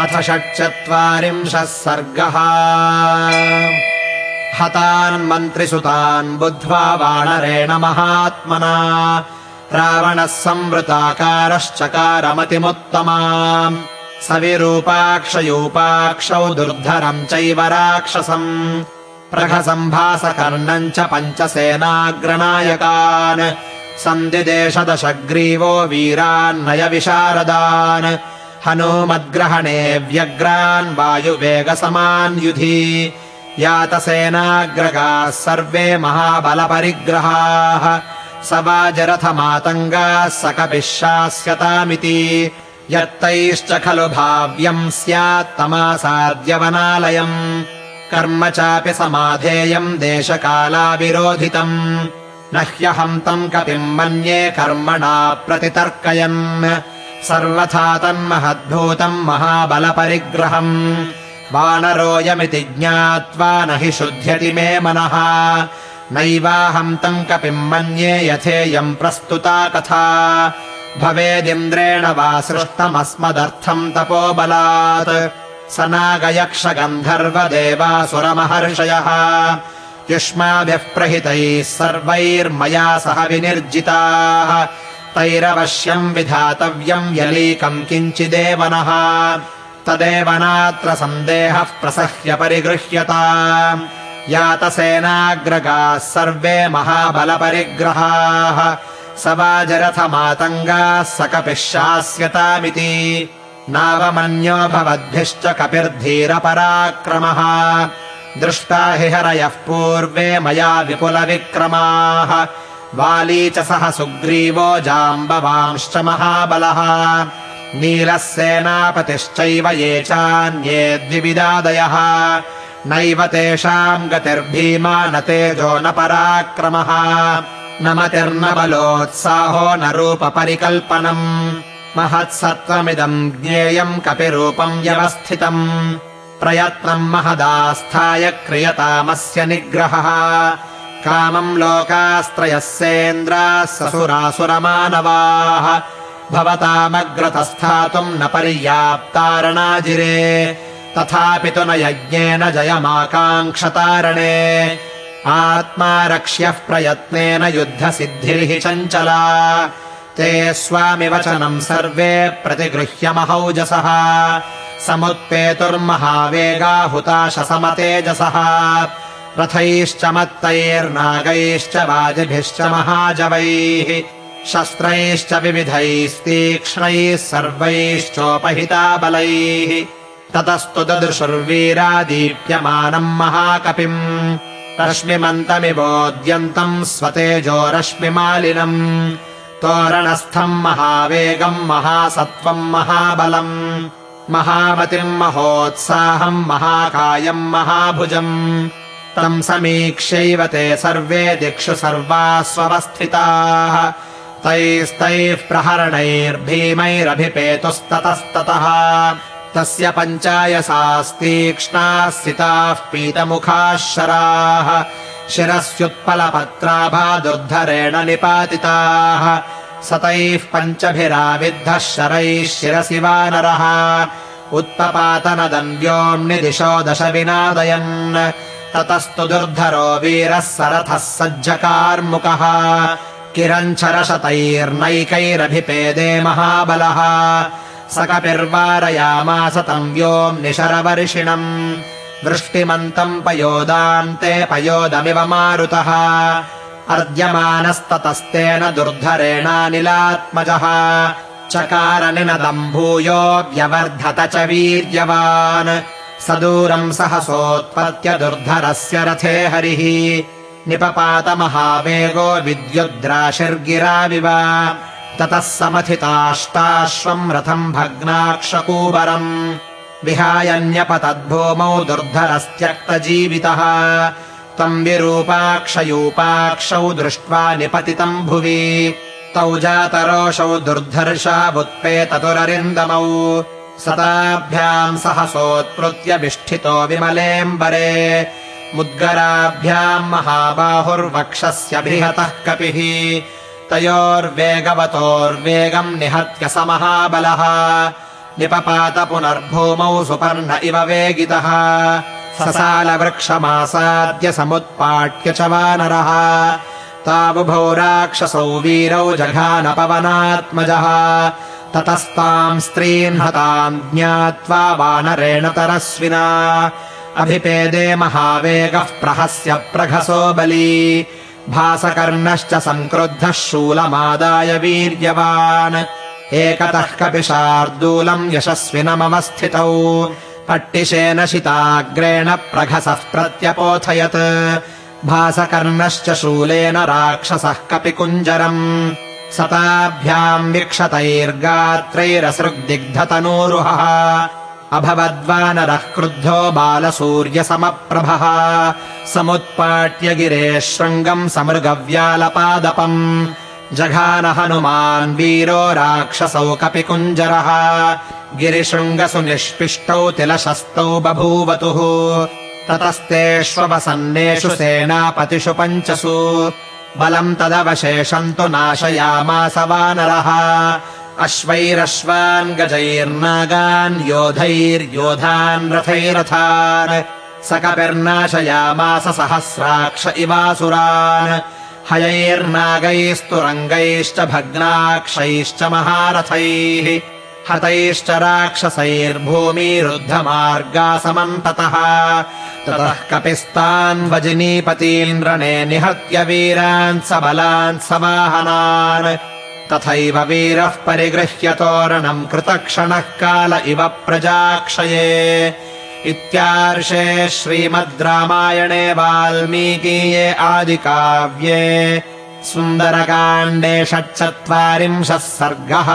अथ षट्चत्वारिंशः सर्गः। हतान् मन्त्रिसुतान् बुद्ध्वा वानरेण महात्मना। रावणः संवृताकारश्चकारमतिमुत्तमा सविरूपाक्षयूपाक्षौ दुर्धरम् चैव राक्षसम्। प्रघसम्भासकर्णम् च पञ्चसेनाग्रनायकान्। सन्धिदेशदशग्रीवो वीरान्नयविशारदान् हनूमद्ग्रहणे व्यग्रान् वायुवेगसमान् युधि यातसेनाग्रगाः सर्वे महाबलपरिग्रहाः। स वाजरथमातङ्गाः स कपिः शास्यतामिति। यत्तैश्च खलु भाव्यम् स्यात्तमासाद्यवनालयम् कर्म चापि समाधेयम् देशकालाविरोधितम्। न ह्यहम् तम् कपिम् मन्ये कर्मणा प्रतितर्कयन् सर्वथा तन्महद्भूतम् महाबलपरिग्रहम्। वानरोऽयमिति ज्ञात्वा न हि शुध्यति मे मनः। नैवाहम् तम् कपिम् मन्ये यथेयम् प्रस्तुता कथा। भवेदिन्द्रेण वा सृष्टमस्मदर्थम् तपोबलात्। स नागयक्षगन्धर्वदेवासुरमहर्षयः। युष्माभिः प्रहितैः सर्वैर्मया सह विनिर्जिताः तैरवश्यम् विधातव्यम् यलीकम् किञ्चिदेव नः तदेव नात्र सन्देहः प्रसह्य परिगृह्यता। यातसेनाग्रगाः सर्वे महाबलपरिग्रहाः। स वाजरथमातङ्गाः स कपिः शास्यतामिति। नावमन्यो भवद्भिश्च कपिर्धीरपराक्रमः। दृष्टा हि हरयः पूर्वे मया विपुलविक्रमाः वाली च सह सुग्रीवो जाम्बवांश्च महाबलः। नीलः सेनापतिश्चैव ये चान्ये द्विविदादयः। नैव तेषाम् गतिर्भीमा न तेजो न पराक्रमः। न मतिर्न बलोत्साहो न रूपपरिकल्पनम्। महत्सत्त्वमिदम् ज्ञेयम् कपिरूपम् व्यवस्थितम्। प्रयत्नम् महदास्थाय क्रियतामस्य निग्रहः कामम् लोकास्त्रयः सेन्द्राः ससुरासुरमानवाः। भवतामग्रतस्थातुम् न पर्याप्तारणाजिरे। तथापि तु न यज्ञेन जयमाकाङ्क्षतारणे। आत्मा रक्ष्यः प्रयत्नेन युद्धसिद्धिर्हि चञ्चला। ते स्वामि वचनम् सर्वे प्रतिगृह्यमहौजसः समुत्पेतुर्महावेगाहुताशसमतेजसः रथैश्च मत्तैर्नागैश्च वाजिभिश्च महाजवैः शस्त्रैश्च विविधैस्तीक्ष्णैः सर्वैश्चोपहिता बलैः। ततस्तु ददृशुर्वीरा दीप्यमानम् महाकपिम्। रश्मिमन्तमिवोद्यन्तम् स्वतेजो रश्मिमालिनम् तोरणस्थम् महावेगम् महासत्त्वम् महाबलम्। महामतिम् महोत्साहम् महाकायम् महाभुजम् तम् समीक्ष्यैव ते सर्वे दिक्षु सर्वास्वस्थिताः तैस्तैः प्रहरणैर्भीमैरभिपेतुस्ततस्ततः। तस्य पञ्चायसास्तीक्ष्णाः सिताः पीतमुखाः शराः। शिरस्युत्पलपत्राभा दुर्धरेण निपातिताः। सतैः पञ्चभिराविद्धः शरैः शिरसि वानरः उत्पपातनदन्व्योम्नि दिशो दश विनादयन् ततस्तु दुर्धरो वीरः सरथः सज्जकार्मुकः। किरञ्छरशतैर्नैकैरभिपेदे महाबलः। स कपिर्वारयामास तम् व्योम्नि शरवर्षिणम् वृष्टिमन्तम् पयोदान्ते पयोदमिव मारुतः। अर्द्यमानस्ततस्तेन दुर्धरेणानिलात्मजः। भूयो व्यवर्धत च वीर्यवान् स दूरम् सहसोत्पत्य दुर्धरस्य रथे हरिः। निपपातमहावेगो विद्युद्राशिर्गिराविव। ततः समथिताष्टाश्वम् रथम् भग्नाक्षकूबरम् विहायन्यपतद्भूमौ दुर्धरस्त्यक्तजीवितः। तम् विरूपाक्षयूपाक्षौ दृष्ट्वा निपतितम् भुवि। तौ जातरोषौ दुर्धर्षावुत्पेततुररिन्दमौ सताभ्याम् सहसोत्पृत्य विष्ठितो विमलेऽम्बरे मुद्गराभ्याम् महाबाहुर्वक्षस्यभिहतः कपिः तयोर्वेगवतोर्वेगम् निहत्य स महाबलः निपपात पुनर्भूमौ सुपर्ण इव वेगितः ससालवृक्षमासाद्य समुत्पाट्य च वानरः तावुभौ राक्षसौ वीरौ जघानपवनात्मजः ततस्ताम् स्त्रीन् हताम् ज्ञात्वा वानरेण तरस्विना। अभिपेदे महावेगः प्रहस्य प्रघसो बली। भासकर्णश्च सङ्क्रुद्धः शूलमादाय वीर्यवान्। एकतः कपिशार्दूलम् यशस्विनमवस्थितौ। पट्टिशेन शिताग्रेण प्रघसः प्रत्यपोथयत्। भासकर्णश्च शूलेन राक्षसः कपि कुञ्जरम् सताभ्याम् विक्षतैर्गात्रैरसृग्दिग्धतनूरुहः। अभवद्वानरः क्रुद्धो बालसूर्यसमप्रभः। समुत्पाट्य गिरेः शृङ्गम् समृगव्यालपादपम्। जघान हनुमान् वीरो राक्षसौ कपि कुञ्जरः गिरिशृङ्गसु निष्पिष्टौ तिलशस्तौ बभूवतुः। ततस्तेष्ववसन्नेषु सेनापतिषु पञ्चसु बलम् तदवशेषम् तु नाशयामास वानरः। अश्वैरश्वान् गजैर्नागान् योधैर्योधान् रथैरथान्। स कपिर्नाशयामास सहस्राक्ष इवासुरान्। हयैर्नागैस्तुरङ्गैश्च भग्नाक्षैश्च महारथैः हतैश्च राक्षसैर्भूमिरुद्धमार्गासमन्ततः। ततः कपिस्तान् वजिनीपतीन्द्रणे निहत्य वीरान् सबलान् सवाहनान् तथैव वीरः परिगृह्य तोरणम् कृतक्षणः काल इव प्रजाक्षये। इत्यार्षे श्रीमद् रामायणे वाल्मीकीये आदिकाव्ये। सुन्दरकाण्डे षट्चत्वारिंशः सर्गः